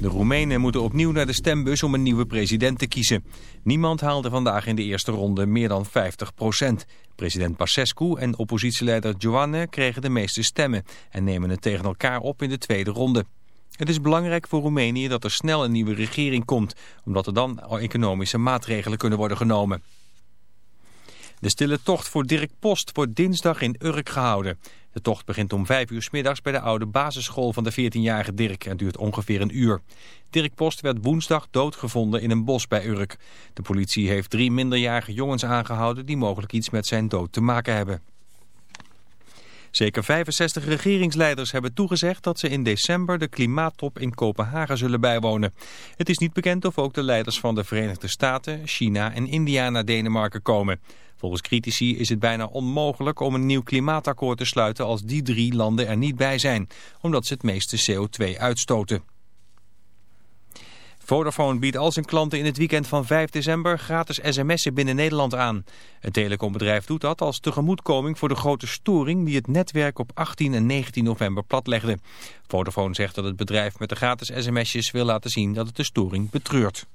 De Roemenen moeten opnieuw naar de stembus om een nieuwe president te kiezen. Niemand haalde vandaag in de eerste ronde meer dan 50 procent. President Basescu en oppositieleider Joanne kregen de meeste stemmen... en nemen het tegen elkaar op in de tweede ronde. Het is belangrijk voor Roemenië dat er snel een nieuwe regering komt... omdat er dan economische maatregelen kunnen worden genomen. De stille tocht voor Dirk Post wordt dinsdag in Urk gehouden. De tocht begint om vijf uur s middags bij de oude basisschool van de 14-jarige Dirk en duurt ongeveer een uur. Dirk Post werd woensdag doodgevonden in een bos bij Urk. De politie heeft drie minderjarige jongens aangehouden die mogelijk iets met zijn dood te maken hebben. Zeker 65 regeringsleiders hebben toegezegd dat ze in december de klimaattop in Kopenhagen zullen bijwonen. Het is niet bekend of ook de leiders van de Verenigde Staten, China en India naar Denemarken komen. Volgens critici is het bijna onmogelijk om een nieuw klimaatakkoord te sluiten als die drie landen er niet bij zijn, omdat ze het meeste CO2 uitstoten. Vodafone biedt al zijn klanten in het weekend van 5 december gratis sms'en binnen Nederland aan. Het telecombedrijf doet dat als tegemoetkoming voor de grote storing die het netwerk op 18 en 19 november platlegde. Vodafone zegt dat het bedrijf met de gratis sms'jes wil laten zien dat het de storing betreurt.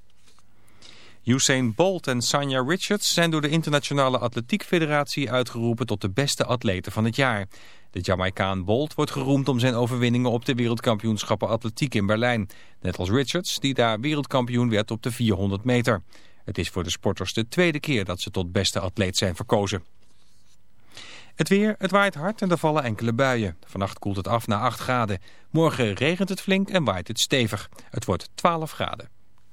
Usain Bolt en Sanya Richards zijn door de Internationale Atletiek Federatie uitgeroepen tot de beste atleten van het jaar. De Jamaicaan Bolt wordt geroemd om zijn overwinningen op de wereldkampioenschappen atletiek in Berlijn. Net als Richards, die daar wereldkampioen werd op de 400 meter. Het is voor de sporters de tweede keer dat ze tot beste atleet zijn verkozen. Het weer, het waait hard en er vallen enkele buien. Vannacht koelt het af naar 8 graden. Morgen regent het flink en waait het stevig. Het wordt 12 graden.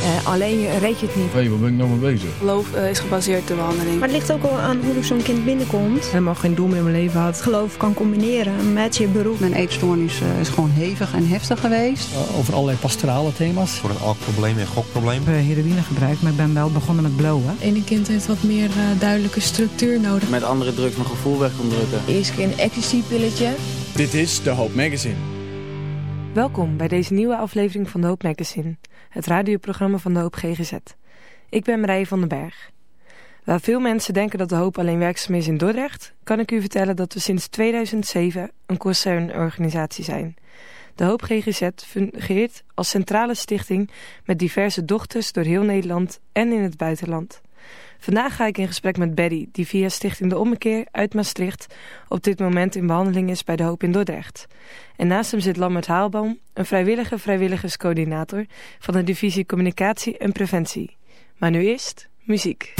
Uh, alleen je reed je het niet. Hé, waar ben ik nou mee bezig? Geloof uh, is gebaseerd op de behandeling. Maar het ligt ook al aan hoe zo'n kind binnenkomt. Helemaal geen doel meer in mijn leven had. Geloof kan combineren met je beroep. Mijn eetstoornis uh, is gewoon hevig en heftig geweest. over allerlei pastorale thema's. Voor een alcoholprobleem en gokprobleem. Ik heb heroïne gebruikt, maar ik ben wel begonnen met blowen. Ene kind heeft wat meer duidelijke structuur nodig. Met andere drugs mijn gevoel weg kon drukken. Eerst keer een ecstasy-pilletje. Dit is de Hoop Magazine. Welkom bij deze nieuwe aflevering van de Hoop Magazine, het radioprogramma van de Hoop GGZ. Ik ben Marije van den Berg. Waar veel mensen denken dat de Hoop alleen werkzaam is in Dordrecht, kan ik u vertellen dat we sinds 2007 een concernorganisatie zijn. De Hoop GGZ fungeert als centrale stichting met diverse dochters door heel Nederland en in het buitenland. Vandaag ga ik in gesprek met Betty, die via Stichting De Ommekeer uit Maastricht op dit moment in behandeling is bij De Hoop in Dordrecht. En naast hem zit Lambert Haalboom, een vrijwillige vrijwilligerscoördinator van de divisie Communicatie en Preventie. Maar nu eerst muziek.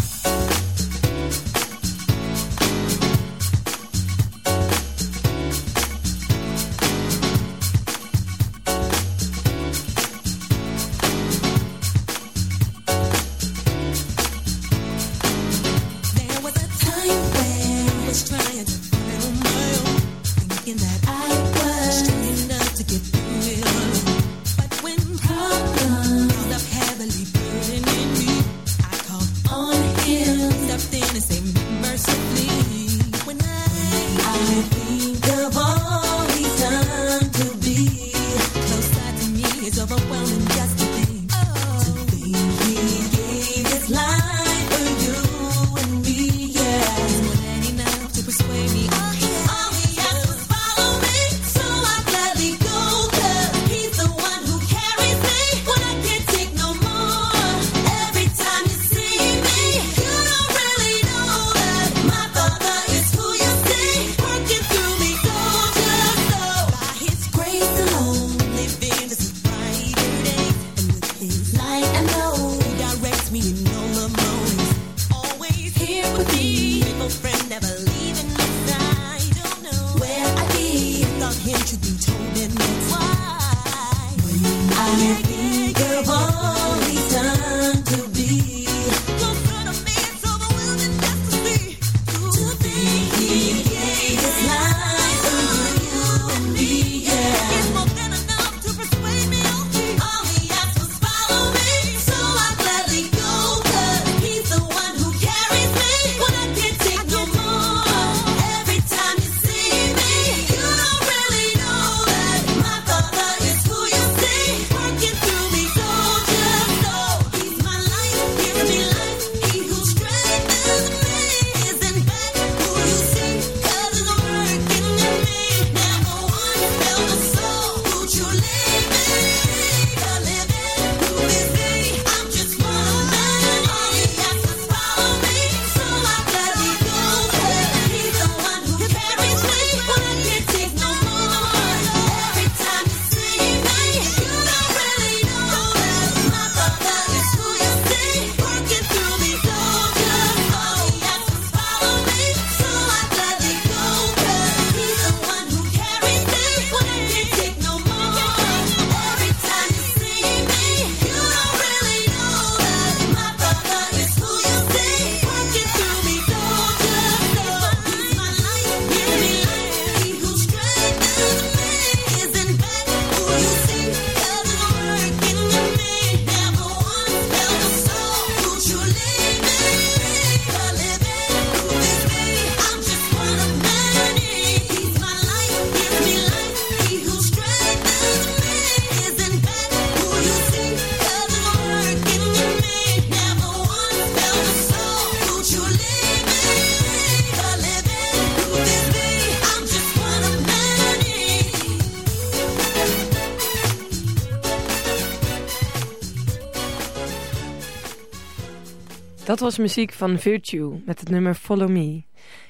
Dat was muziek van Virtue met het nummer Follow Me.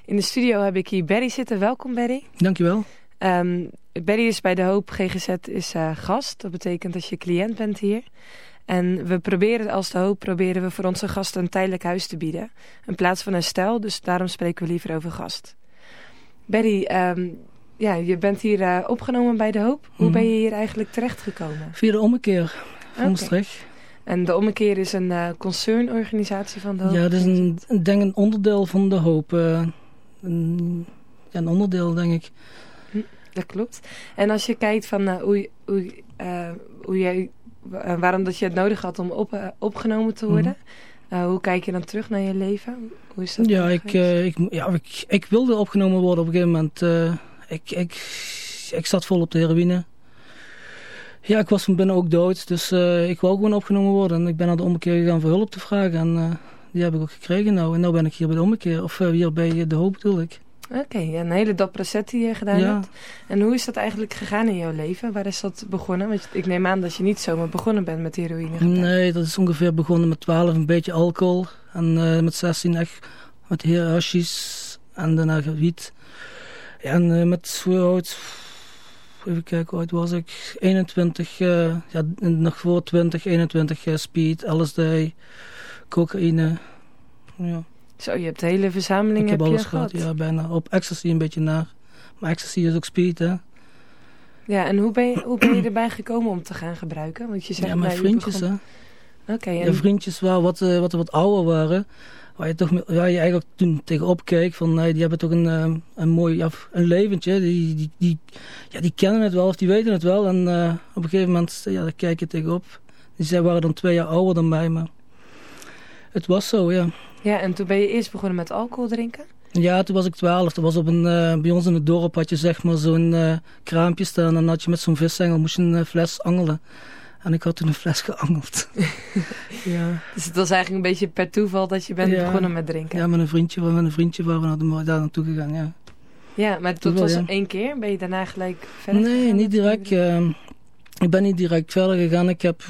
In de studio heb ik hier Barry zitten. Welkom Barry. Dankjewel. Um, Barry is bij de Hoop GGZ is uh, gast. Dat betekent dat je cliënt bent hier. En we proberen als de Hoop proberen we voor onze gasten een tijdelijk huis te bieden. In plaats van een stel, dus daarom spreken we liever over gast. Barry, um, ja, je bent hier uh, opgenomen bij de Hoop. Hoe mm. ben je hier eigenlijk terechtgekomen? Via de ommekeer van okay. Maastricht. En de ommekeer is een uh, concernorganisatie van de Hoop? Ja, dat is een, denk een onderdeel van de Hoop. Uh, een, ja, een onderdeel, denk ik. Hm, dat klopt. En als je kijkt van uh, hoe, hoe, hoe jij, waarom dat je het nodig had om op, opgenomen te worden... Mm. hoe kijk je dan terug naar je leven? Hoe is dat ja, ik, ik, ja ik, ik, wilde opgenomen worden op een gegeven moment. ik, ik, ik zat vol op de heroïne. Ja, ik was van binnen ook dood, dus uh, ik wou gewoon opgenomen worden. En ik ben naar de ommekeer gegaan voor hulp te vragen en uh, die heb ik ook gekregen nou. En nu ben ik hier bij de ommekeer, of uh, hier bij de hoop bedoel ik. Oké, okay, een hele dappere set die je gedaan ja. hebt. En hoe is dat eigenlijk gegaan in jouw leven? Waar is dat begonnen? Want ik neem aan dat je niet zomaar begonnen bent met heroïne. Nee, dat is ongeveer begonnen met 12, een beetje alcohol. En met 16 echt met hashis en daarna wiet. Ja, en met oud even kijken, hoe oud was ik? 21, uh, ja, nog voor 20, 21 uh, speed, LSD, cocaïne. Ja. Zo, je hebt de hele verzameling ik heb, heb alles gehad. Ja, bijna. Op ecstasy een beetje naar. Maar ecstasy is ook speed, hè. Ja, en hoe ben je, hoe ben je erbij gekomen om te gaan gebruiken? Want je zegt, ja, mijn vriendjes, begon... hè. Oké. Okay, en... Ja, vriendjes waar wat, uh, wat, wat ouder waren waar je, toch, waar je eigenlijk toen tegenop keek van nee, die hebben toch een, uh, een mooi ja, een leventje. Die, die, die, ja, die kennen het wel of die weten het wel. En uh, op een gegeven moment ja, daar kijk je tegenop. Die zij waren dan twee jaar ouder dan mij, maar het was zo, ja. Ja, en toen ben je eerst begonnen met alcohol drinken? Ja, toen was ik twaalf. Toen was op een, uh, bij ons in het dorp had je zeg maar zo'n kraampje staan. En dan had je met zo'n visengel moest je een fles angelen. En ik had toen een fles geangeld. ja. Dus het was eigenlijk een beetje per toeval dat je bent ja. begonnen met drinken? Ja, met een vriendje, met een vriendje waren we daar naartoe gegaan, ja. Ja, maar dat was ja. één keer? Ben je daarna gelijk verder Nee, gegaan niet direct. Uh, ik ben niet direct verder gegaan. Ik heb,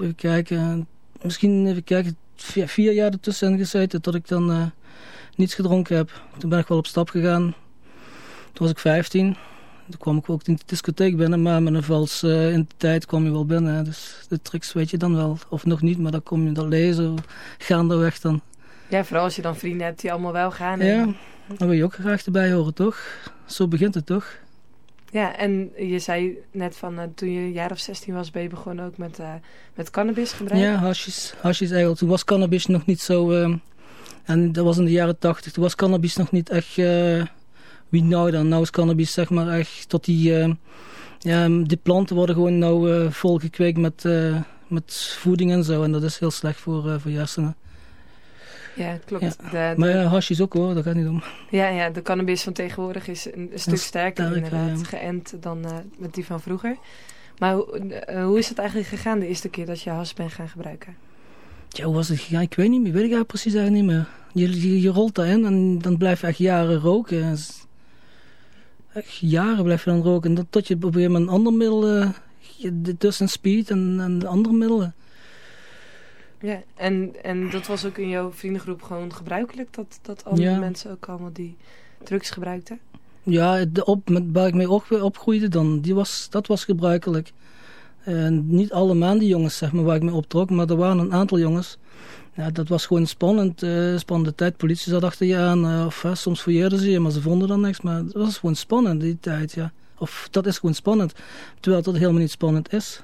even kijken, misschien even kijken, vier, vier jaar ertussen gezeten tot ik dan uh, niets gedronken heb. Toen ben ik wel op stap gegaan. Toen was ik 15. Toen kwam ik ook in de discotheek binnen, maar met een vals uh, identiteit kwam je wel binnen. Hè. Dus de tricks weet je dan wel. Of nog niet, maar dan kom je dan lezen, gaandeweg dan. Ja, vooral als je dan vrienden hebt die allemaal wel gaan. Ja, dan wil je ook graag erbij horen, toch? Zo begint het toch? Ja, en je zei net van uh, toen je een jaar of 16 was, ben je begonnen ook met, uh, met cannabis gebruiken? Ja, hasjes, hasjes eigenlijk. Toen was cannabis nog niet zo... Uh, en dat was in de jaren 80. Toen was cannabis nog niet echt wie nou dan? Nou is cannabis zeg maar echt tot die... Ja, die planten worden gewoon nou uh, volgekweekt met, uh, met voeding en zo. En dat is heel slecht voor, voor je hersenen. Ja, klopt. Ja. De, de... Maar ja, hasjes ook hoor, dat gaat niet om. Ja, ja, de cannabis van tegenwoordig is een, een stuk sterker sterk, inderdaad, ja. geënt dan met die van vroeger. Maar hoe is het eigenlijk gegaan de eerste keer dat je has bent gaan gebruiken? Ja, hoe was het gegaan? Ik weet niet meer, weet ik eigenlijk precies eigenlijk niet meer. Je, je, je rolt daarin en dan blijf je echt jaren roken jaren blijf je dan roken. En tot je gegeven moment een ander middel, uh, tussen speed en, en andere middelen. Ja, en, en dat was ook in jouw vriendengroep gewoon gebruikelijk? Dat, dat andere ja. mensen ook allemaal die drugs gebruikten? Ja, de op, met, waar ik mee op, opgroeide dan, die was, dat was gebruikelijk. En niet allemaal die jongens, zeg maar, waar ik mee optrok, maar er waren een aantal jongens ja, dat was gewoon spannend, uh, spannende tijd. Politie zat achter je aan, uh, of uh, soms fouilleerden ze je, maar ze vonden dan niks. Maar het was gewoon spannend die tijd, ja. Of dat is gewoon spannend, terwijl dat helemaal niet spannend is.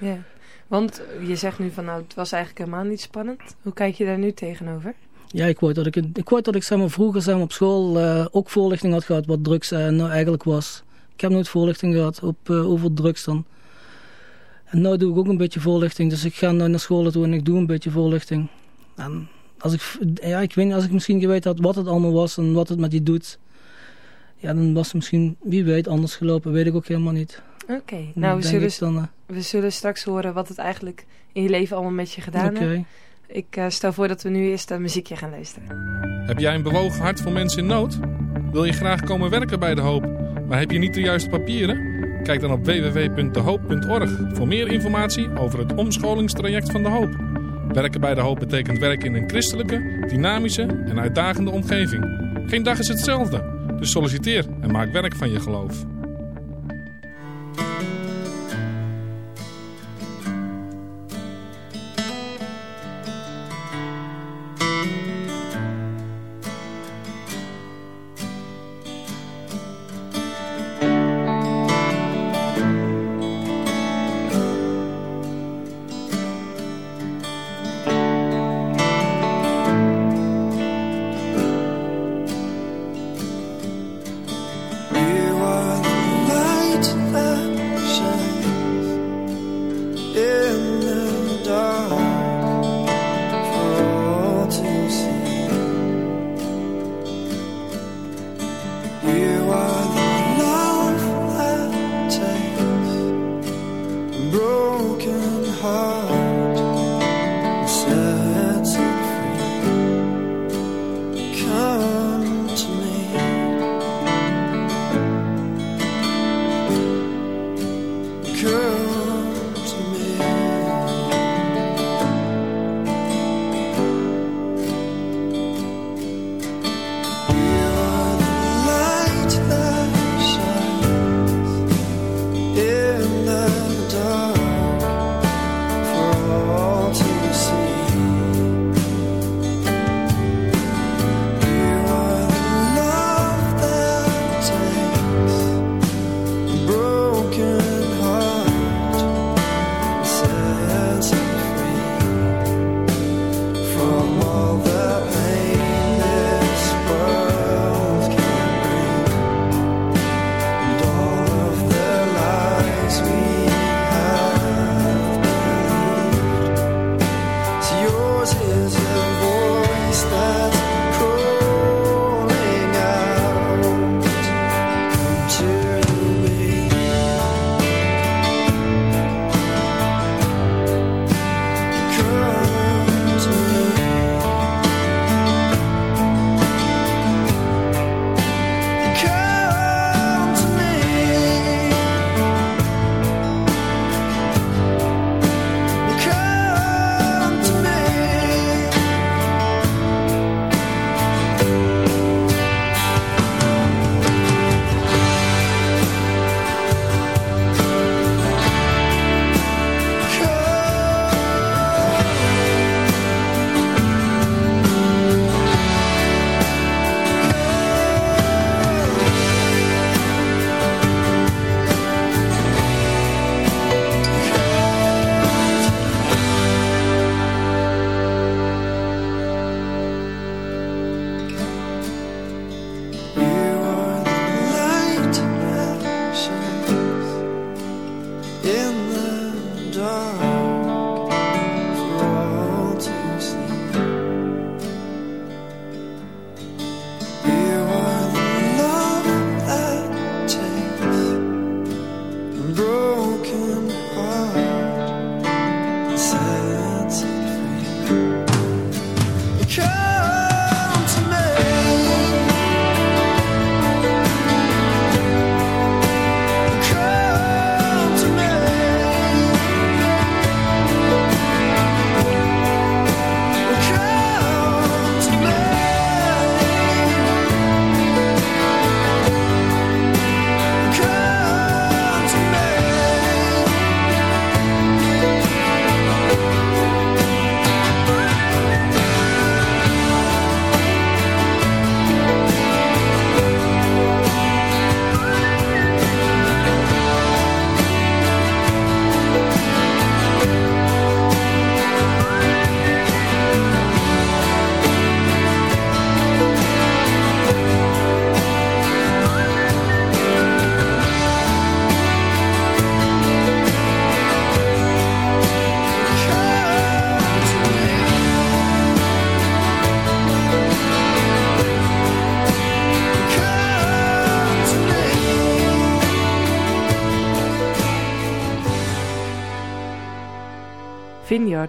Ja, want je zegt nu van nou, het was eigenlijk helemaal niet spannend. Hoe kijk je daar nu tegenover? Ja, ik wou dat ik, ik, dat ik zeg maar, vroeger zeg maar, op school ook voorlichting had gehad wat drugs nou eigenlijk was. Ik heb nooit voorlichting gehad op, over drugs dan. En nu doe ik ook een beetje voorlichting. Dus ik ga nu naar school toe en ik doe een beetje voorlichting. En als ik, ja, ik weet niet, als ik misschien geweten had wat het allemaal was en wat het met je doet. Ja, dan was het misschien, wie weet, anders gelopen. Weet ik ook helemaal niet. Oké, okay. nou we zullen, dan, uh... we zullen straks horen wat het eigenlijk in je leven allemaal met je gedaan okay. heeft. Ik uh, stel voor dat we nu eerst een muziekje gaan luisteren. Heb jij een bewogen hart voor mensen in nood? Wil je graag komen werken bij De Hoop, maar heb je niet de juiste papieren? Kijk dan op www.dehoop.org voor meer informatie over het omscholingstraject van De Hoop. Werken bij De Hoop betekent werken in een christelijke, dynamische en uitdagende omgeving. Geen dag is hetzelfde, dus solliciteer en maak werk van je geloof.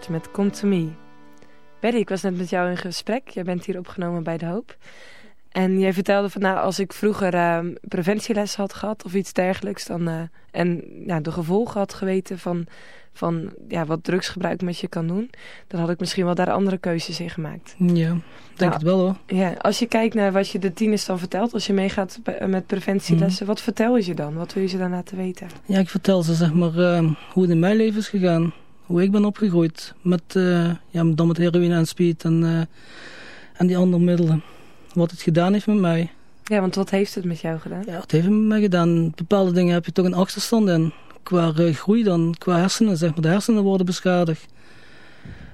Met Come To Me. Berry, ik was net met jou in gesprek. Jij bent hier opgenomen bij De Hoop. En jij vertelde van nou, als ik vroeger uh, preventieles had gehad of iets dergelijks, dan, uh, en ja, de gevolgen had geweten van, van ja, wat drugsgebruik met je kan doen, dan had ik misschien wel daar andere keuzes in gemaakt. Ja, denk nou, het wel hoor. Ja, als je kijkt naar wat je de tieners dan vertelt, als je meegaat met preventielessen, mm. wat vertel je ze dan? Wat wil je ze dan laten weten? Ja, ik vertel ze zeg maar uh, hoe het in mijn leven is gegaan. Hoe ik ben opgegroeid met, ja, dan met heroïne en speed en, en die andere middelen wat het gedaan heeft met mij. Ja, want wat heeft het met jou gedaan? Ja, wat heeft het met mij gedaan? Bepaalde dingen heb je toch een achterstand in. Qua uh, groei dan, qua hersenen, zeg maar. De hersenen worden beschadigd.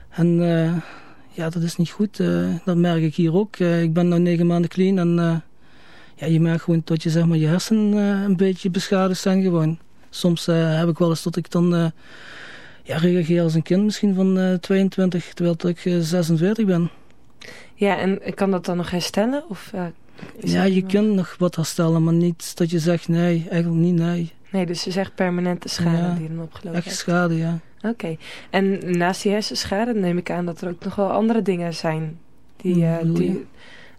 En uh, ja, dat is niet goed. Uh, dat merk ik hier ook. ik ben nu negen maanden clean en ja, je merkt gewoon dat je, zeg maar, je hersenen een beetje beschadigd zijn gewoon. Soms heb ik wel eens dat ik dan ja, reageer als een kind misschien van 22, terwijl ik 46 ben. Ja, en kan dat dan nog herstellen? Of, uh, ja, je nog... kunt nog wat herstellen, maar niet dat je zegt nee, eigenlijk niet nee. Nee, dus je zegt permanente schade die dan opgelopen echt schade, ja. Oké. En naast die hersenschade neem ik aan dat er ook nog wel andere dingen zijn. Die, uh, die,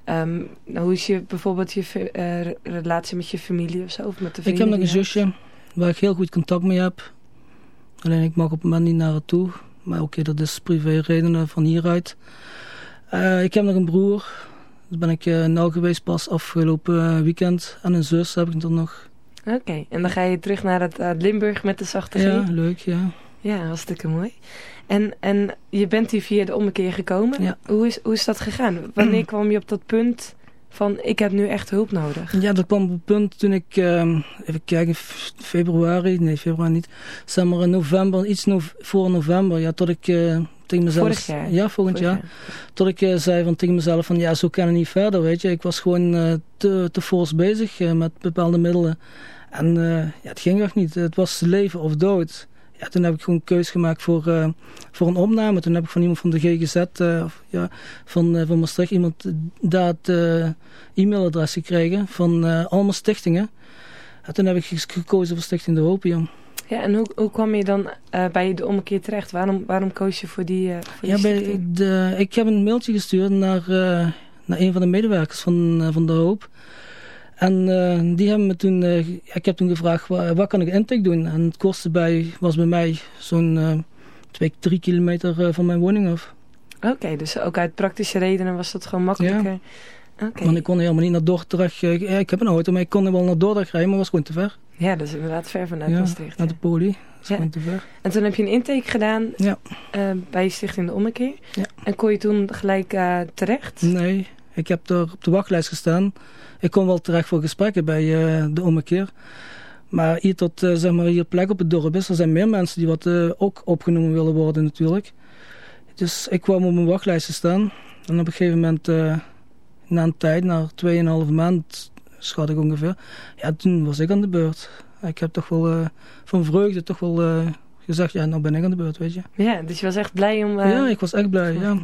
um, hoe is je bijvoorbeeld je uh, relatie met je familie of zo? Of met de ik heb nog een zusje waar ik heel goed contact mee heb. Alleen ik mag op het moment niet naar haar toe. Maar oké, dat is privé redenen van hieruit. Uh, ik heb nog een broer. Dus ben ik uh, nauw geweest pas afgelopen eh, weekend. En een zus heb ik dan nog. Oké, en dan ga je terug naar het uh, Limburg met de zachte G? Ja, leuk, ja. Ja, hartstikke mooi. En, en je bent hier via de ommekeer gekomen. Ja. Hoe, is, hoe is dat gegaan? Wanneer kwam je op dat punt van ik heb nu echt hulp nodig? Ja, dat kwam op het punt toen ik, uh, even kijken, februari, nee februari niet, zeg maar in november, iets no voor november, ja, tot ik uh, tegen mezelf... Vorig jaar? Ja, volgend jaar. jaar. Tot ik uh, zei van, tegen mezelf van, ja, zo kan het niet verder, weet je. Ik was gewoon uh, te, te fors bezig met bepaalde middelen. En ja, het ging echt niet. Het was leven of dood. Ja, toen heb ik gewoon een keus gemaakt voor, voor een opname. Toen heb ik van iemand van de GGZ, of, ja, van, van Maastricht, iemand daar het e-mailadres gekregen van allemaal stichtingen. En toen heb ik gekozen voor Stichting De Hoop, ja. Ja, en hoe, hoe kwam je dan bij de ommekeer terecht? Waarom, waarom koos je voor die, voor ja, bij de, ik heb een mailtje gestuurd naar, naar een van de medewerkers van, van De Hoop. En die hebben me toen, ik heb toen gevraagd, waar, waar, kan ik intake doen? En het kostte bij, was bij mij zo'n twee, drie kilometer van mijn woning af. Oké, okay, dus ook uit praktische redenen was dat gewoon makkelijker. Ja. Okay. Want ik kon helemaal niet naar Dordrecht. Ja, ik heb een auto, maar ik kon wel naar Dordrecht rijden, maar was gewoon te ver. Ja, dat is inderdaad ver vanuit ja, Maastricht. naar de poli. Dat is ja. gewoon te ver. En toen heb je een intake gedaan ja. uh, bij Stichting de Ommekeer. Ja. En kon je toen gelijk uh, terecht? Nee, ik heb er op de wachtlijst gestaan. Ik kon wel terecht voor gesprekken bij uh, de Ommekeer. Maar hier tot zeg maar hier plek op het dorp is, er zijn meer mensen die wat ook opgenomen willen worden natuurlijk. Dus ik kwam op mijn wachtlijst te staan. En op een gegeven moment na een tijd, na 2,5 maand, schat ik ongeveer, ja, toen was ik aan de beurt. Ik heb toch wel uh, van vreugde toch wel uh, gezegd, ja, nou ben ik aan de beurt, weet je. Ja, dus je was echt blij om... Uh, ja, ik was echt blij, ja.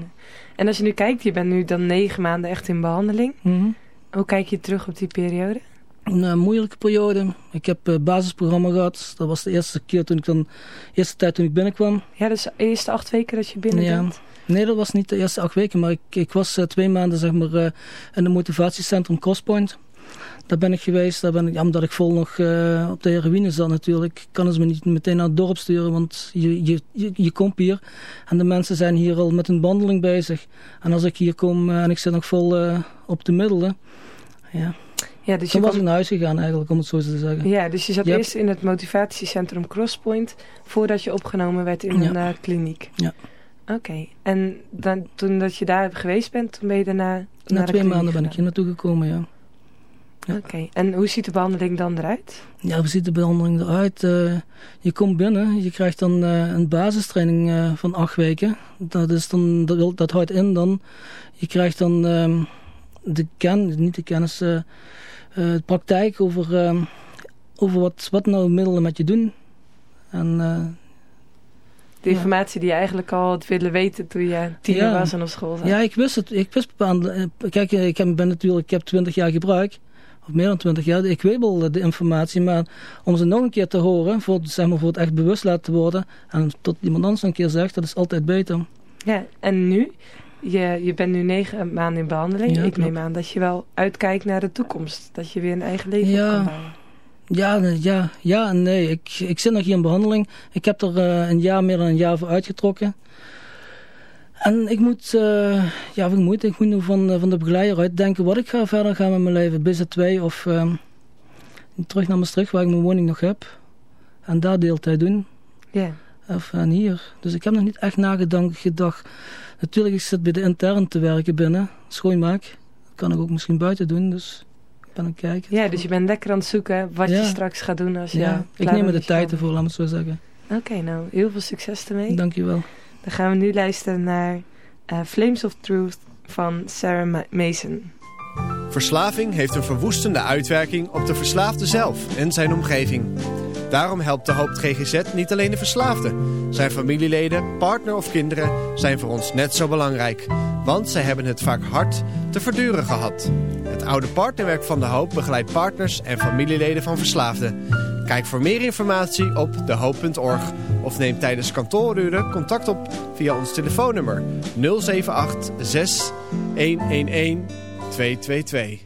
En als je nu kijkt, je bent nu dan negen maanden echt in behandeling. Mm -hmm. Hoe kijk je terug op die periode? Een moeilijke periode. Ik heb een basisprogramma gehad. Dat was de eerste keer toen ik dan, eerste tijd toen ik binnenkwam. Ja, dus de eerste acht weken dat je binnen ja. bent? Nee, dat was niet de eerste acht weken, maar ik, ik was uh, twee maanden zeg maar, uh, in het motivatiecentrum Crosspoint. Daar ben ik geweest, daar ben ik, omdat ik vol nog uh, op de heroïne zat natuurlijk, kan ze me niet meteen naar het dorp sturen, want je, je, je, je komt hier en de mensen zijn hier al met een behandeling bezig. En als ik hier kom en ik zit nog vol op de middelen, ja... Ja, dus Toen je was ik naar huis gegaan eigenlijk, om het zo te zeggen. Ja, dus je zat yep. eerst in het motivatiecentrum Crosspoint, voordat je opgenomen werd in ja. een uh, kliniek. Ja. Oké, okay. en dan, toen dat je daar geweest bent, toen ben je daarna Na twee maanden ben ik hier naartoe gekomen, ja. ja. Oké, okay. en hoe ziet de behandeling dan eruit? Ja, hoe ziet de behandeling eruit? Uh, je komt binnen, je krijgt dan uh, een basistraining van acht weken. Dat, is dan, dat, dat houdt in dan, je krijgt dan de kennis, niet de kennis, de praktijk over, over wat, wat nou middelen met je doen. En de informatie die je eigenlijk al had willen weten toen je tiener ja. was en op school zat. Ja, ik wist het. Ik wist bepaalde... Kijk, ik heb, ben natuurlijk, ik heb 20 jaar gebruik. Of meer dan 20 jaar. Ik weet wel de informatie. Maar om ze nog een keer te horen. Voor, zeg maar, voor het echt bewust laten worden. En tot iemand anders een keer zegt. Dat is altijd beter. Ja, en nu? Je, je bent nu negen maanden in behandeling. ik neem aan dat je wel uitkijkt naar de toekomst. Dat je weer een eigen leven ja. kan bouwen. Ja, ja, ja nee. Ik, ik zit nog hier in behandeling. Ik heb er uh, een jaar, meer dan een jaar voor uitgetrokken. En ik moet, uh, ja, ik moet, ik moet nu van, van de begeleider uitdenken wat ik ga verder gaan met mijn leven. BZ2 of uh, terug naar Maastricht waar ik mijn woning nog heb. En daar deeltijd doen. Ja. Of en hier. Dus ik heb nog niet echt nagedacht. Gedacht. Natuurlijk, ik zit bij de intern te werken binnen. Schoonmaak. Dat kan ik ook misschien buiten doen. Dus ik ben aan het kijken. Ja, dus je bent lekker aan het zoeken wat je straks gaat doen als je Ja, ik neem er de tijd ervoor, laat me het zo zeggen. Oké, nou, heel veel succes ermee. Dankjewel. Dan gaan we nu luisteren naar uh, Flames of Truth van Sarah Mason. Verslaving heeft een verwoestende uitwerking op de verslaafde zelf en zijn omgeving. Daarom helpt de Hoop GGZ niet alleen de verslaafde. Zijn familieleden, partner of kinderen zijn voor ons net zo belangrijk. Want zij hebben het vaak hard te verduren gehad. Het oude partnerwerk van de Hoop begeleidt partners en familieleden van verslaafden. Kijk voor meer informatie op dehoop.org of neem tijdens kantooruren contact op via ons telefoonnummer 078 6 111 222.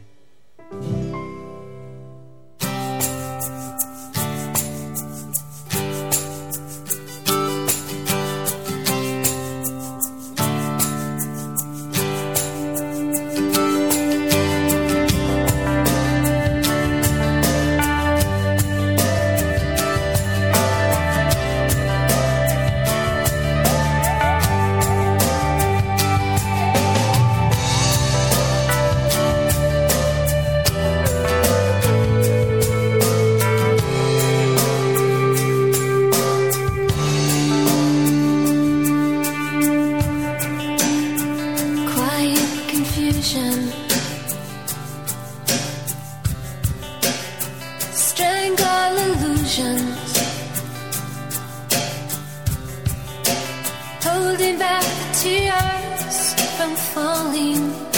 holding back the tears from falling.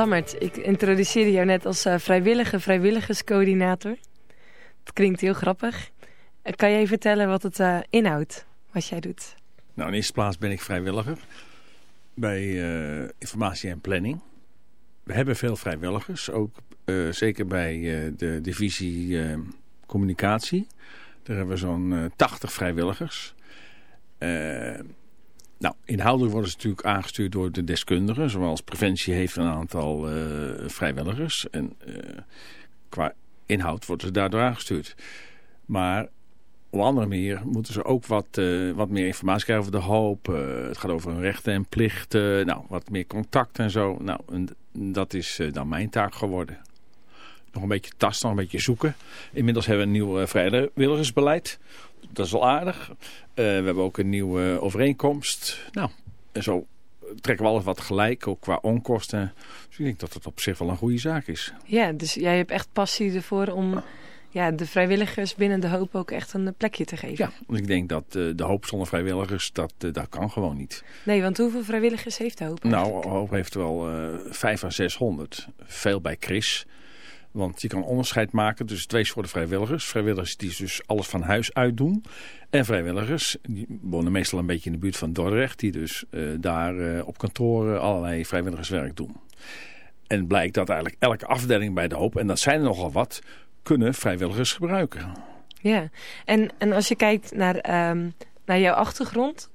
Lammert, ik introduceerde jou net als uh, vrijwillige vrijwilligerscoördinator. Het klinkt heel grappig. Uh, kan jij vertellen wat het uh, inhoudt, wat jij doet? Nou, in eerste plaats ben ik vrijwilliger bij informatie en planning. We hebben veel vrijwilligers, ook zeker bij de divisie communicatie. Daar hebben we zo'n 80 vrijwilligers. Nou, inhoudelijk worden ze natuurlijk aangestuurd door de deskundigen. Zoals preventie heeft een aantal uh, vrijwilligers. En uh, qua inhoud worden ze daardoor aangestuurd. Maar op andere manier moeten ze ook wat, uh, wat meer informatie krijgen over de hoop. het gaat over hun rechten en plichten. Nou, wat meer contact en zo. Nou, dat is dan mijn taak geworden. Nog een beetje tasten, nog een beetje zoeken. Inmiddels hebben we een nieuw vrijwilligersbeleid dat is wel aardig. Uh, we hebben ook een nieuwe overeenkomst. Nou, en zo trekken we alles wat gelijk, ook qua onkosten. Dus ik denk dat het op zich wel een goede zaak is. Ja, dus jij hebt echt passie ervoor om ja, de vrijwilligers binnen de hoop ook echt een plekje te geven. Ja, want ik denk dat uh, de hoop zonder vrijwilligers, dat, uh, dat kan gewoon niet. Nee, want hoeveel vrijwilligers heeft de hoop Nou, hoop heeft wel uh, 5 à 600. Veel bij Chris. Want je kan onderscheid maken tussen twee soorten vrijwilligers. Vrijwilligers die dus alles van huis uit doen. En vrijwilligers, die wonen meestal een beetje in de buurt van Dordrecht. Die dus uh, daar uh, op kantoren allerlei vrijwilligerswerk doen. En blijkt dat eigenlijk elke afdeling bij de hoop, en dat zijn er nogal wat, kunnen vrijwilligers gebruiken. Ja, en, en als je kijkt naar, um, naar jouw achtergrond,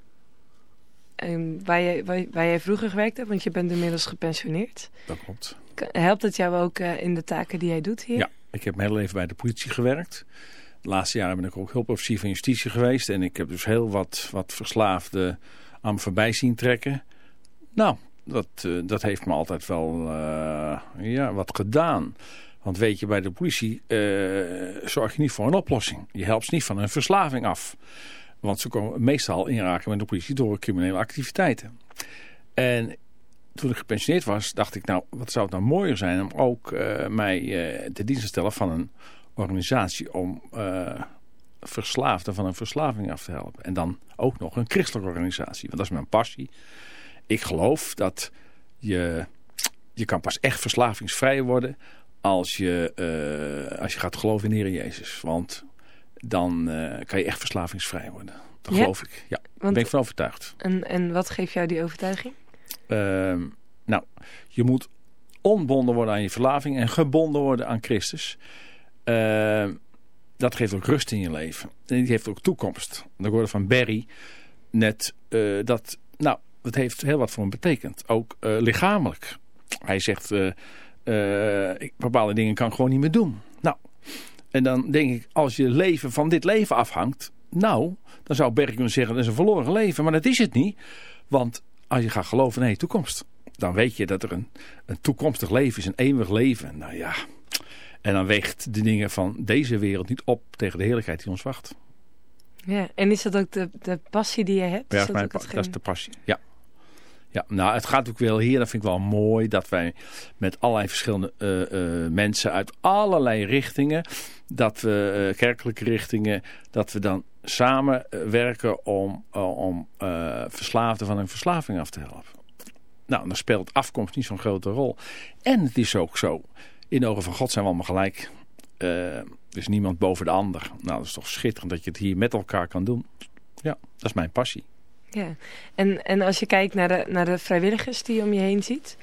um, waar, je, waar, waar jij vroeger gewerkt hebt, want je bent inmiddels gepensioneerd. Dat klopt. Helpt het jou ook uh, in de taken die jij doet hier? Ja, ik heb mijn hele leven bij de politie gewerkt. De laatste jaren ben ik ook hulpofficier van justitie geweest. En ik heb dus heel wat, wat verslaafden aan voorbij zien trekken. Nou, dat, uh, dat heeft me altijd wel uh, ja, wat gedaan. Want weet je, bij de politie zorg je niet voor een oplossing. Je helpt ze niet van een verslaving af. Want ze komen meestal inraken met de politie door criminele activiteiten. En toen ik gepensioneerd was, dacht ik, nou, wat zou het nou mooier zijn om ook uh, mij uh, te dienst te stellen van een organisatie om uh, verslaafden van een verslaving af te helpen. En dan ook nog een christelijke organisatie, want dat is mijn passie. Ik geloof dat je, je kan pas echt verslavingsvrij worden als je, als je gaat geloven in Heer Jezus. Want dan kan je echt verslavingsvrij worden. Dat ja, geloof ik. Ja, daar ben ik van overtuigd. En, en wat geeft jou die overtuiging? Uh, nou, je moet onbonden worden aan je verlaving en gebonden worden aan Christus. Uh, dat geeft ook rust in je leven. En die heeft ook toekomst. Dan hoorde van Barry net uh, dat, nou, dat heeft heel wat voor hem betekend. Ook uh, lichamelijk. Hij zegt, ik, bepaalde dingen kan ik gewoon niet meer doen. Nou, en dan denk ik, als je leven van dit leven afhangt, nou, dan zou Barry kunnen zeggen, dat is een verloren leven. Maar dat is het niet, want als je gaat geloven in je toekomst, dan weet je dat er een, een toekomstig leven is, een eeuwig leven. Nou ja, en dan weegt de dingen van deze wereld niet op tegen de heerlijkheid die ons wacht. Ja, en is dat ook de, de passie die je hebt? Ja, is dat, is de passie, ja. Ja, nou, het gaat ook wel hier, dat vind ik wel mooi, dat wij met allerlei verschillende uh, uh, mensen uit allerlei richtingen, dat we, uh, kerkelijke richtingen, dat we dan samen werken om, om verslaafden van een verslaving af te helpen. Nou, dan speelt afkomst niet zo'n grote rol. En het is ook zo, in de ogen van God zijn we allemaal gelijk. er is niemand boven de ander. Nou, dat is toch schitterend dat je het hier met elkaar kan doen. Ja, dat is mijn passie. Ja, en, en als je kijkt naar de, naar de vrijwilligers die je om je heen ziet,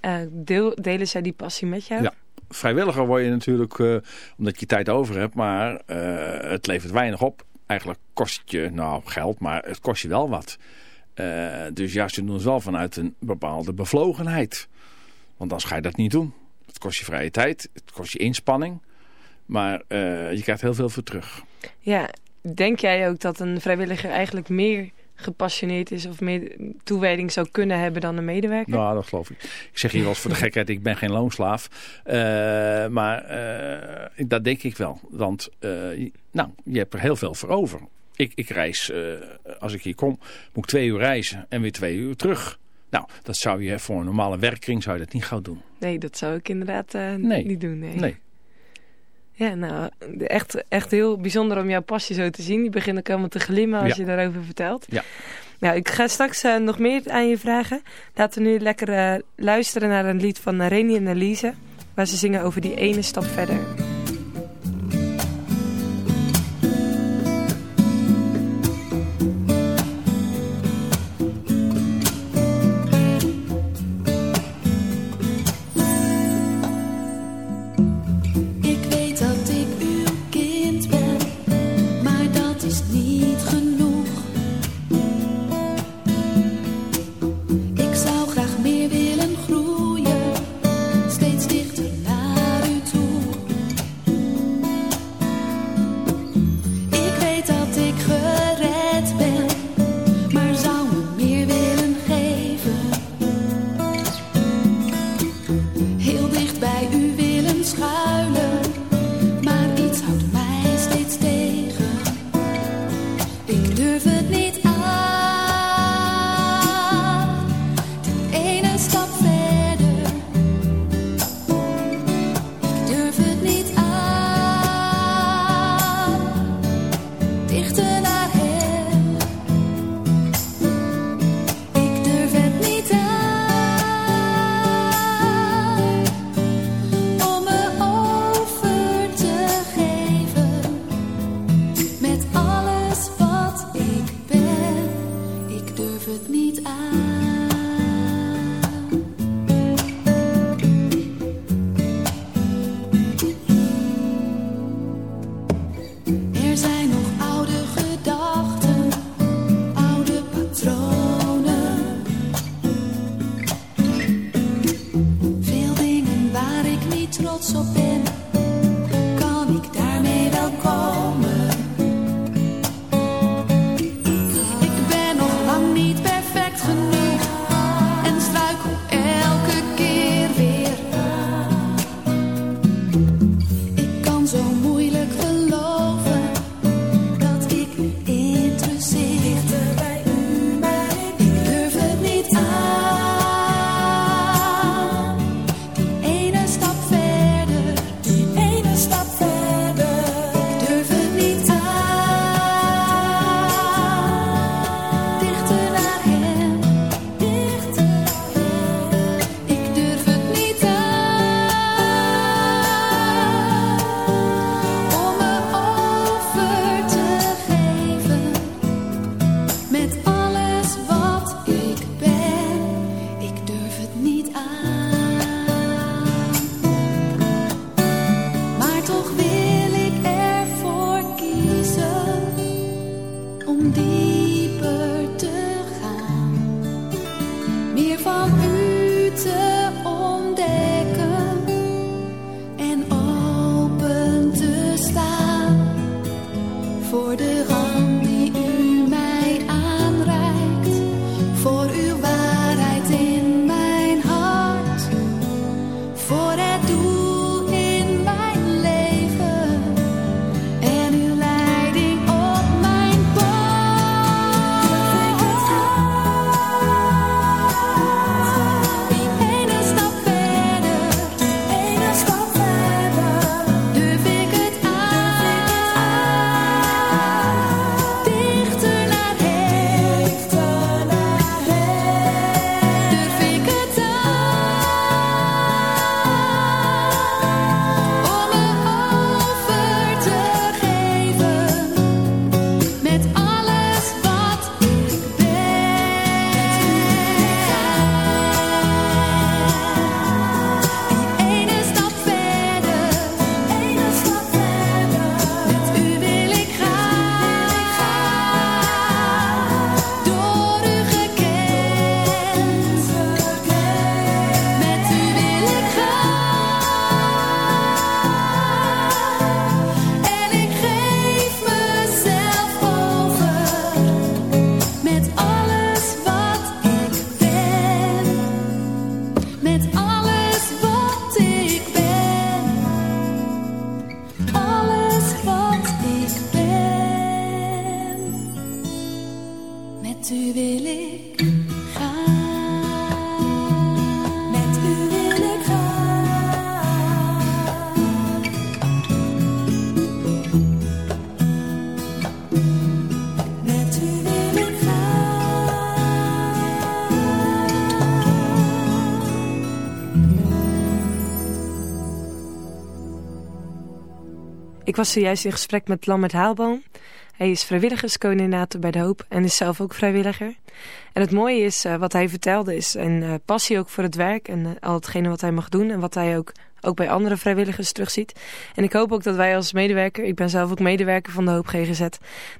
uh, deel, delen zij die passie met jou? Ja, vrijwilliger word je natuurlijk uh, omdat je tijd over hebt, maar uh, het levert weinig op. Eigenlijk kost je, nou geld, maar het kost je wel wat. dus ja, ze doen het wel vanuit een bepaalde bevlogenheid. Want dan ga je dat niet doen. Het kost je vrije tijd, het kost je inspanning, maar je krijgt heel veel voor terug. Ja, denk jij ook dat een vrijwilliger eigenlijk meer gepassioneerd is of meer toewijding zou kunnen hebben dan een medewerker? Nou, dat geloof ik. Ik zeg hier wel eens voor de gekheid, ik ben geen loonslaaf. Uh, maar uh, dat denk ik wel. Want uh, nou, je hebt er heel veel voor over. Ik, ik reis, als ik hier kom, moet ik twee uur reizen en weer twee uur terug. Nou, dat zou je voor een normale werkkring zou je dat niet gauw doen. Nee, dat zou ik inderdaad nee. niet doen. Nee. nee. Ja, nou, echt, echt heel bijzonder om jouw passie zo te zien. Je begint ook helemaal te glimmen als ja. je daarover vertelt. Ja. Nou, ik ga straks uh, nog meer aan je vragen. Laten we nu lekker uh, luisteren naar een lied van Reni en Elise. Waar ze zingen over die ene stap verder. Ik was zojuist in gesprek met Lammert Haalboom hij is vrijwilligerscoördinator bij De Hoop en is zelf ook vrijwilliger. En het mooie is, uh, wat hij vertelde, is een uh, passie ook voor het werk en uh, al hetgene wat hij mag doen en wat hij ook, ook bij andere vrijwilligers terugziet. En ik hoop ook dat wij als medewerker, ik ben zelf ook medewerker van De Hoop GGZ,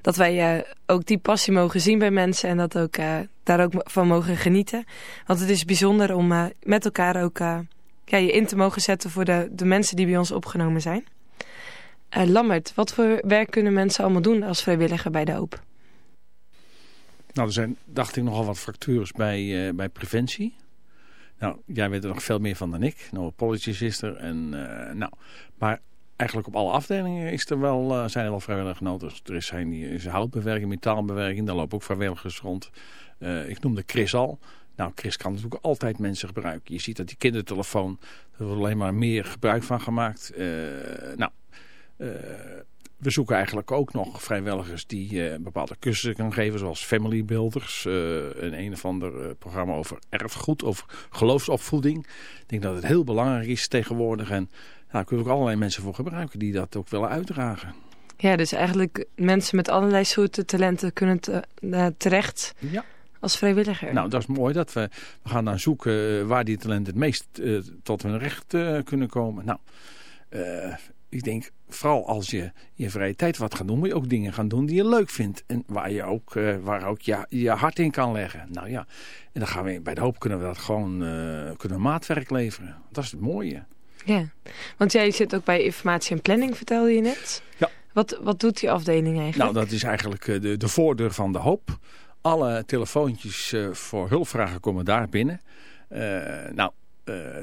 dat wij ook die passie mogen zien bij mensen en dat ook, daar ook van mogen genieten. Want het is bijzonder om met elkaar ook ja, je in te mogen zetten voor de, de mensen die bij ons opgenomen zijn. Uh, Lammert, wat voor werk kunnen mensen allemaal doen als vrijwilliger bij de Hoop? Nou, er zijn, dacht ik, nogal wat fractures bij, uh, bij preventie. Nou, jij weet er nog veel meer van dan ik. Nou, apologies is er. En, uh, nou, maar eigenlijk op alle afdelingen is er wel, zijn er wel vrijwilligers Er is, zijn, is houtbewerking, metaalbewerking. Daar lopen ook vrijwilligers rond. ik noemde Chris al. Nou, Chris kan natuurlijk altijd mensen gebruiken. Je ziet dat die kindertelefoon, er wordt alleen maar meer gebruik van gemaakt. nou, we zoeken eigenlijk ook nog vrijwilligers die uh, bepaalde cursussen kunnen geven, zoals Family Builders. Uh, en een of ander programma over erfgoed, over geloofsopvoeding. Ik denk dat het heel belangrijk is tegenwoordig. En nou, daar kunnen we ook allerlei mensen voor gebruiken die dat ook willen uitdragen. Ja, dus eigenlijk mensen met allerlei soorten talenten kunnen te, terecht ja. als vrijwilliger. Nou, dat is mooi. dat We, we gaan dan zoeken waar die talenten het meest tot hun recht kunnen komen. Nou, ik denk, vooral als je je vrije tijd wat gaat doen, moet je ook dingen gaan doen die je leuk vindt. En waar je ook, uh, waar ook je, je hart in kan leggen. Nou ja, en dan gaan we bij de hoop kunnen we dat gewoon uh, kunnen maatwerk leveren. Dat is het mooie. Ja, want jij zit ook bij informatie en planning, vertelde je net. Ja. Wat, wat doet die afdeling eigenlijk? Nou, dat is eigenlijk eh, de, de voordeur van de hoop. Alle telefoontjes voor hulpvragen komen daar binnen. nou,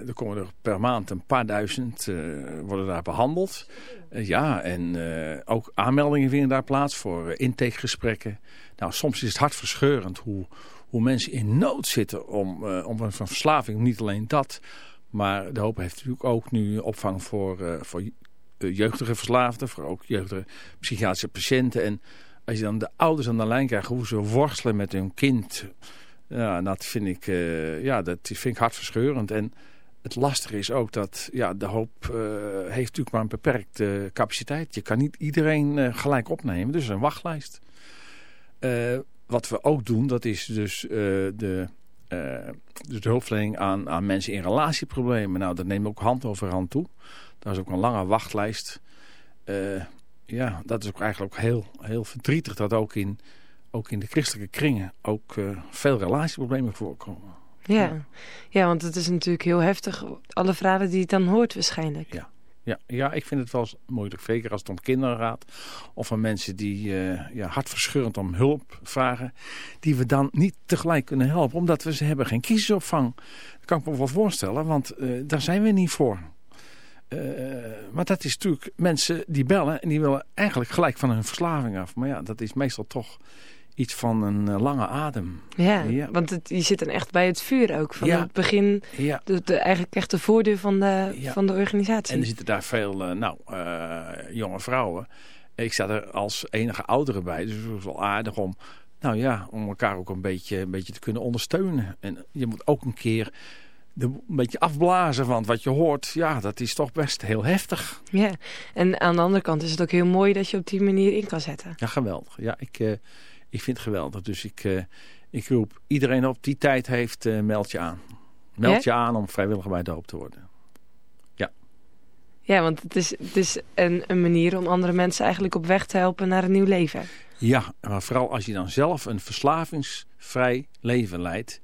er komen er per maand een paar duizend uh, worden daar behandeld. Uh, ja, en ook aanmeldingen vinden daar plaats voor intakegesprekken. Nou, soms is het hartverscheurend hoe, hoe mensen in nood zitten om, om een verslaving. Niet alleen dat, maar de hoop heeft natuurlijk ook nu opvang voor, voor jeugdige verslaafden. Voor ook jeugdige psychiatrische patiënten. En als je dan de ouders aan de lijn krijgt hoe ze worstelen met hun kind... Ja, dat vind ik, uh, ja, dat vind ik hartverscheurend. En het lastige is ook dat ja, de hoop uh, heeft natuurlijk maar een beperkte capaciteit. Je kan niet iedereen uh, gelijk opnemen, dus een wachtlijst. wat we ook doen, dat is dus, de, dus de hulpverlening aan, aan mensen in relatieproblemen. Nou, dat neemt ook hand over hand toe. Daar is ook een lange wachtlijst. ja, dat is ook eigenlijk ook heel, heel verdrietig dat ook in ook in de christelijke kringen ook uh, veel relatieproblemen voorkomen. Ja. ja, want het is natuurlijk heel heftig. Alle verhalen die je dan hoort waarschijnlijk. Ja. Ja, ja, ik vind het wel moeilijk. Zeker als het om kinderen gaat. Of van mensen die uh, ja, hartverscheurend om hulp vragen. Die we dan niet tegelijk kunnen helpen. Omdat we ze hebben geen kiezersopvang. Dat kan ik me wel voorstellen. Want uh, daar zijn we niet voor. Uh, maar dat is natuurlijk mensen die bellen. En die willen eigenlijk gelijk van hun verslaving af. Maar ja, dat is meestal toch iets van een uh, lange adem. Ja, ja. want het, je zit dan echt bij het vuur ook. Van ja. het begin, ja. de, de, eigenlijk echt de voordeur van de, van de organisatie. En er zitten daar veel uh, nou, uh, jonge vrouwen. Ik zat er als enige oudere bij, dus het was wel aardig om, nou ja, om elkaar ook een beetje, een beetje te kunnen ondersteunen. En je moet ook een keer de, een beetje afblazen van wat je hoort. Ja, dat is toch best heel heftig. Ja, en aan de andere kant is het ook heel mooi dat je op die manier in kan zetten. Ja, geweldig. Ja, ik ik vind het geweldig. Dus ik, uh, ik roep iedereen op die tijd heeft, uh, meld je aan. Meld je aan om vrijwilliger bij de hoop te worden. Ja. Ja, want het is, het is een, een manier om andere mensen eigenlijk op weg te helpen naar een nieuw leven. Ja, maar vooral als je dan zelf een verslavingsvrij leven leidt...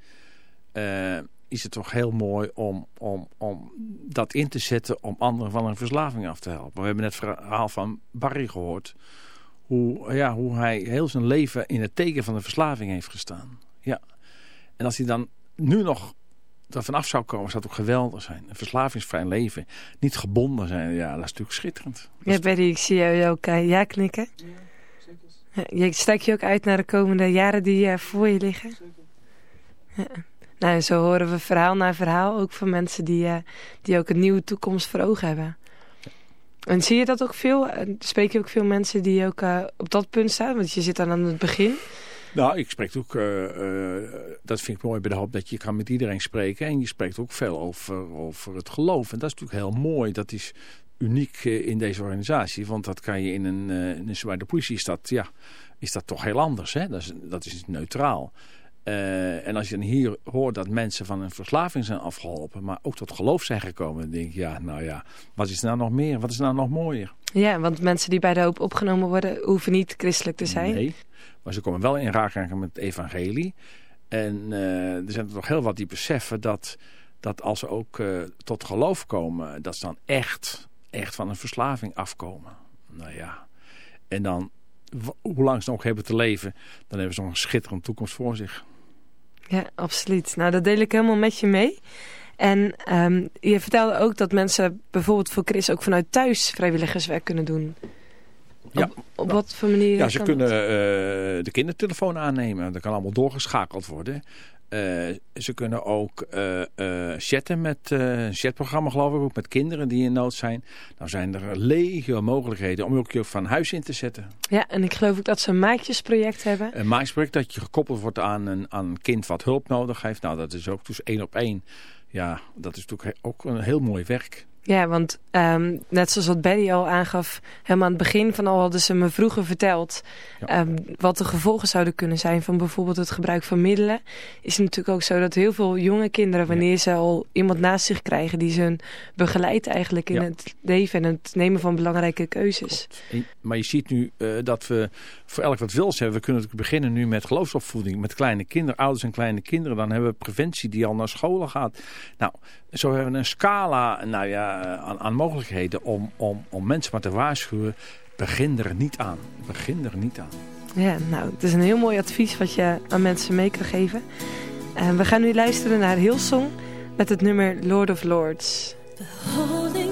Uh, is het toch heel mooi om, om, om dat in te zetten om anderen van een verslaving af te helpen. We hebben net het verhaal van Barry gehoord hoe, ja, hoe hij heel zijn leven in het teken van de verslaving heeft gestaan. Ja. En als hij dan nu nog er vanaf zou komen, zou het ook geweldig zijn. Een verslavingsvrij leven. Niet gebonden zijn. Ja, dat is natuurlijk schitterend. Ja, Betty, ik zie jou ook uh, ja knikken. Ja, zeker. Ja, je steek je ook uit naar de komende jaren die uh, voor je liggen. Ja. Nou, zo horen we verhaal na verhaal ook van mensen die, uh, die ook een nieuwe toekomst voor ogen hebben. En zie je dat ook veel? Spreek je ook veel mensen die ook uh, op dat punt staan? Want je zit dan aan het begin. Nou, ik spreek ook, uh, uh, dat vind ik mooi bij de hoop, dat je kan met iedereen spreken. En je spreekt ook veel over, over het geloof. En dat is natuurlijk heel mooi. Dat is uniek in deze organisatie. Want dat kan je in een, in een zwaar de politie is dat, ja, is dat toch heel anders. Hè? Dat, is, dat is neutraal. Uh, en als je dan hier hoort dat mensen van een verslaving zijn afgeholpen, maar ook tot geloof zijn gekomen, dan denk ik, ja, nou ja, wat is nou nog meer? Wat is nou nog mooier? Ja, want mensen die bij de hoop opgenomen worden, hoeven niet christelijk te zijn. Nee, maar ze komen wel in raking met het evangelie. En uh, er zijn er toch heel wat die beseffen dat, dat als ze ook uh, tot geloof komen, dat ze dan echt, echt van een verslaving afkomen. Nou ja, en dan, hoe lang ze nog hebben te leven, dan hebben ze nog een schitterende toekomst voor zich. Ja, absoluut. Nou, dat deel ik helemaal met je mee. En um, je vertelde ook dat mensen bijvoorbeeld voor Chris ook vanuit thuis vrijwilligerswerk kunnen doen. Ja. Op, op wat voor manier? Ja, ze kunnen uh, de kindertelefoon aannemen. Dat kan allemaal doorgeschakeld worden. Uh, ze kunnen ook uh, uh, chatten met een chatprogramma geloof ik ook met kinderen die in nood zijn. Nou zijn er legio mogelijkheden om ook je van huis in te zetten. Ja, en ik geloof ook dat ze een maatjesproject hebben. Een maatjesproject dat je gekoppeld wordt aan een, aan een kind wat hulp nodig heeft. Nou dat is ook dus één op één. Ja, dat is natuurlijk ook een heel mooi werk. Ja, want um, net zoals wat Betty al aangaf, helemaal aan het begin van al hadden ze me vroeger verteld ja. um, wat de gevolgen zouden kunnen zijn van bijvoorbeeld het gebruik van middelen. Is het natuurlijk ook zo dat heel veel jonge kinderen, wanneer ja. ze al iemand naast zich krijgen die ze begeleidt eigenlijk in ja. het leven en het nemen van belangrijke keuzes. En, maar je ziet nu uh, dat we voor elk wat wils hebben. We kunnen natuurlijk beginnen nu met geloofsopvoeding, met kleine kinderen, ouders en kleine kinderen. Dan hebben we preventie die al naar scholen gaat. Nou, zo hebben we een scala, nou ja, aan, aan, mogelijkheden om, om, om mensen maar te waarschuwen. Begin er niet aan. Begin er niet aan. Ja, nou, het is een heel mooi advies wat je aan mensen mee kan geven. En we gaan nu luisteren naar Hillsong met het nummer Lord of Lords. Beholding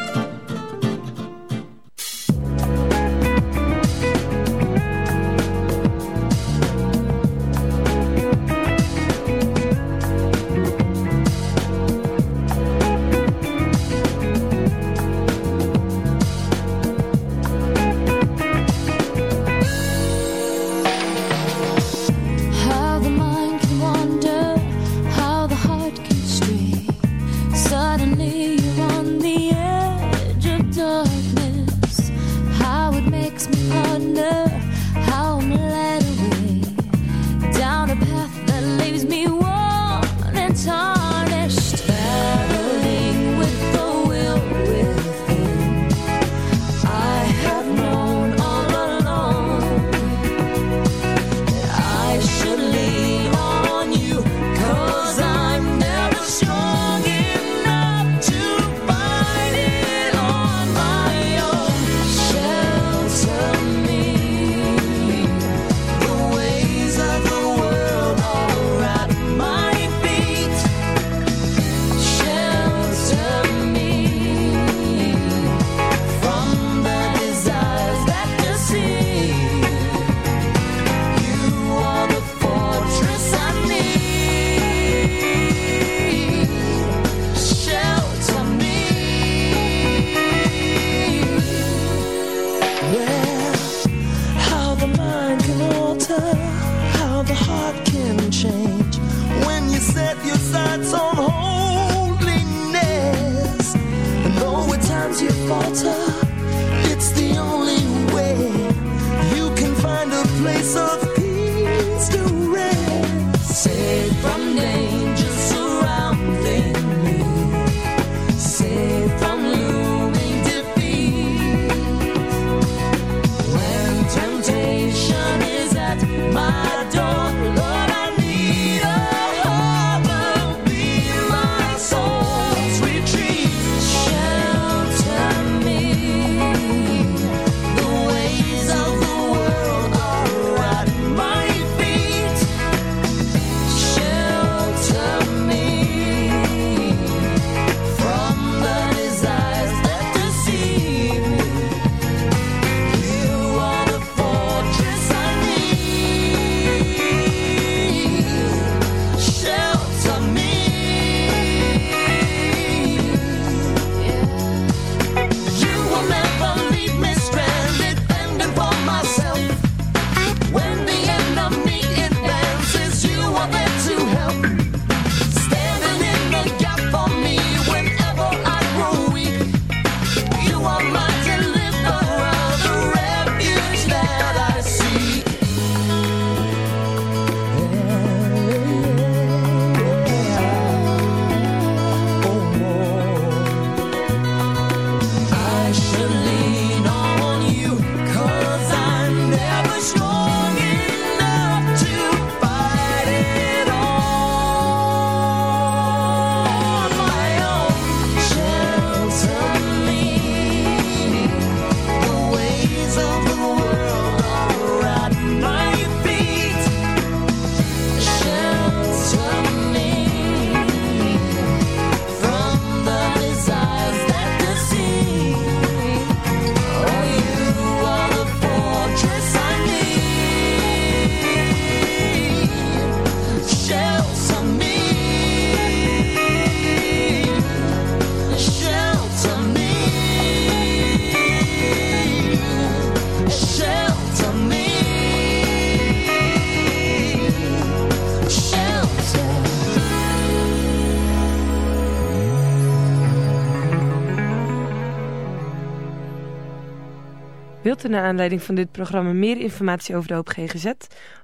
U naar aanleiding van dit programma meer informatie over de Hoop GGZ,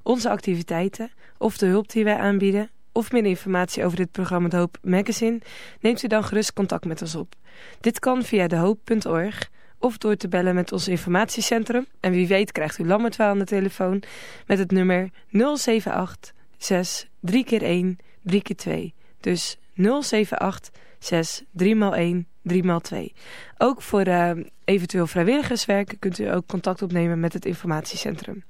onze activiteiten of de hulp die wij aanbieden, of meer informatie over dit programma De Hoop Magazine, neemt u dan gerust contact met ons op. Dit kan via dehoop.org of door te bellen met ons informatiecentrum. En wie weet krijgt u Lammert aan de telefoon met het nummer 078 6 3 keer 1 3 keer 2. Dus 078 6 3 x 1 3 x 2. Ook voor uh, eventueel vrijwilligerswerk kunt u ook contact opnemen met het informatiecentrum.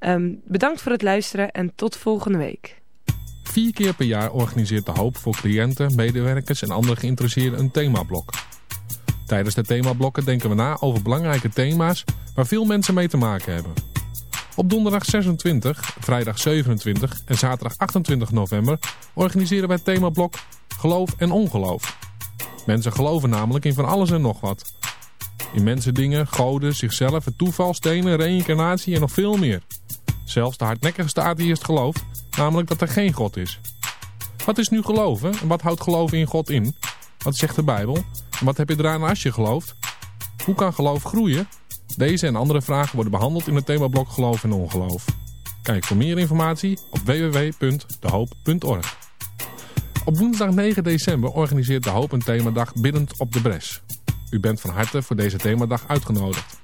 Um, bedankt voor het luisteren en tot volgende week. Vier keer per jaar organiseert de Hoop voor cliënten, medewerkers en andere geïnteresseerden een themablok. Tijdens de themablokken denken we na over belangrijke thema's waar veel mensen mee te maken hebben. Op donderdag 26, vrijdag 27 en zaterdag 28 november organiseren wij het themablok Geloof en Ongeloof. Mensen geloven namelijk in van alles en nog wat. In mensen, dingen, goden, zichzelf, het toeval, stenen, reïncarnatie en nog veel meer. Zelfs de hardnekkigste atheïst gelooft, namelijk dat er geen God is. Wat is nu geloven en wat houdt geloven in God in? Wat zegt de Bijbel? En wat heb je eraan als je gelooft? Hoe kan geloof groeien? Deze en andere vragen worden behandeld in het themablok Geloof en Ongeloof. Kijk voor meer informatie op www.dehoop.org. Op woensdag 9 december organiseert De Hoop een themadag Biddend op de Bres. U bent van harte voor deze themadag uitgenodigd.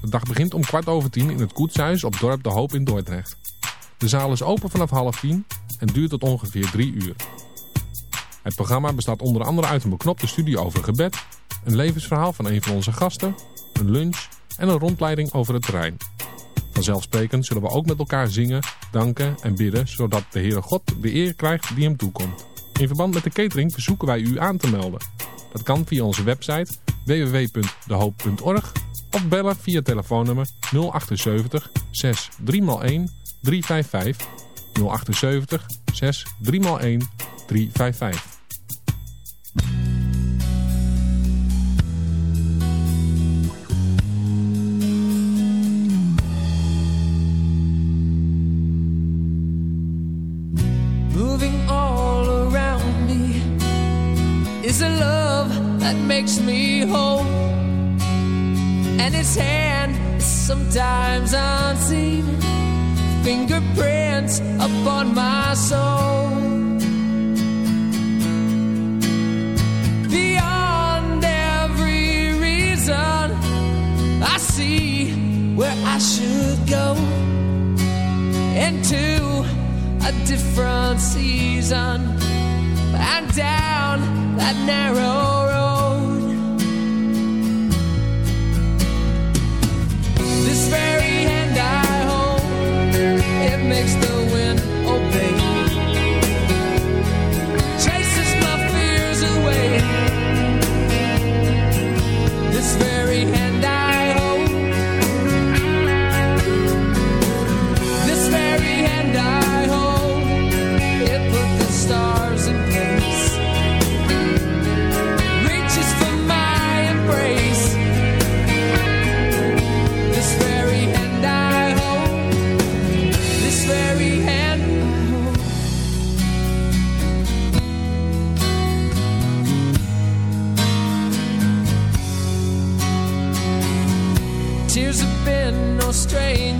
De dag begint om kwart over tien in het Koetshuis op dorp De Hoop in Dordrecht. De zaal is open vanaf half tien en duurt tot ongeveer drie uur. Het programma bestaat onder andere uit een beknopte studie over gebed, een levensverhaal van een van onze gasten, een lunch en een rondleiding over het terrein. Vanzelfsprekend zullen we ook met elkaar zingen, danken en bidden, zodat de Heere God de eer krijgt die hem toekomt. In verband met de catering verzoeken wij u aan te melden. Dat kan via onze website www.dehoop.org of bellen via telefoonnummer 078 6 3x1 355 078 6 3x1 355. Is a love that makes me whole. And its hand is sometimes unseen. Fingerprints upon my soul. Beyond every reason, I see where I should go. Into a different season and down that narrow road. This very hand I hold, it makes the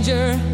stranger,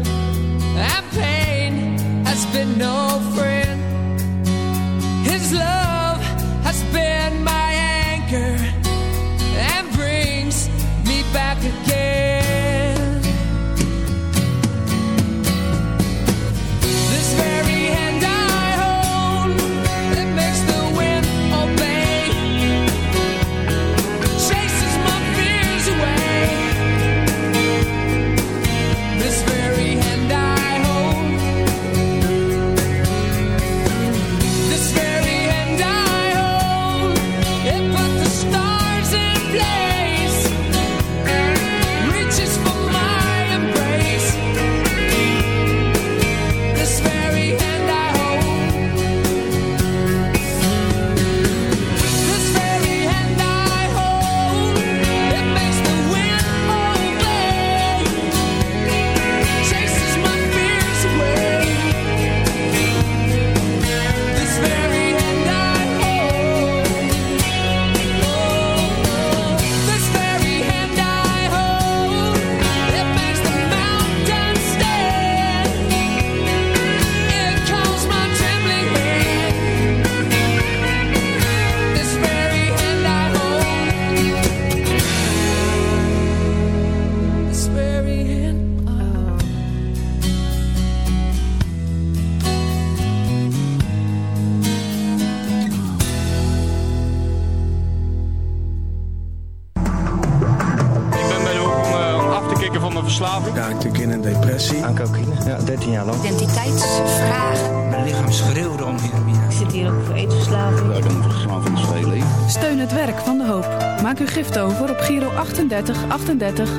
38